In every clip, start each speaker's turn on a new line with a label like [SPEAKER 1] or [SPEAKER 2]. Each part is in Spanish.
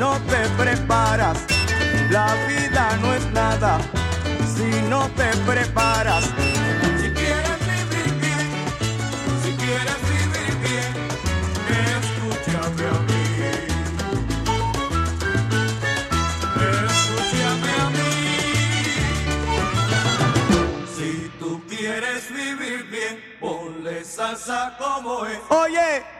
[SPEAKER 1] no te preparas, la vida no es nada. Si no te preparas, si quieres vivir bien, si quieres vivir bien, escúchame a mí. Escúchame a mí. Si tú quieres vivir bien, ponle salsa como es. Oye,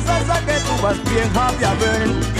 [SPEAKER 1] salsa que tú vas bien, Javier.